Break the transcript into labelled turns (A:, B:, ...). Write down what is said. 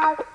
A: Bye.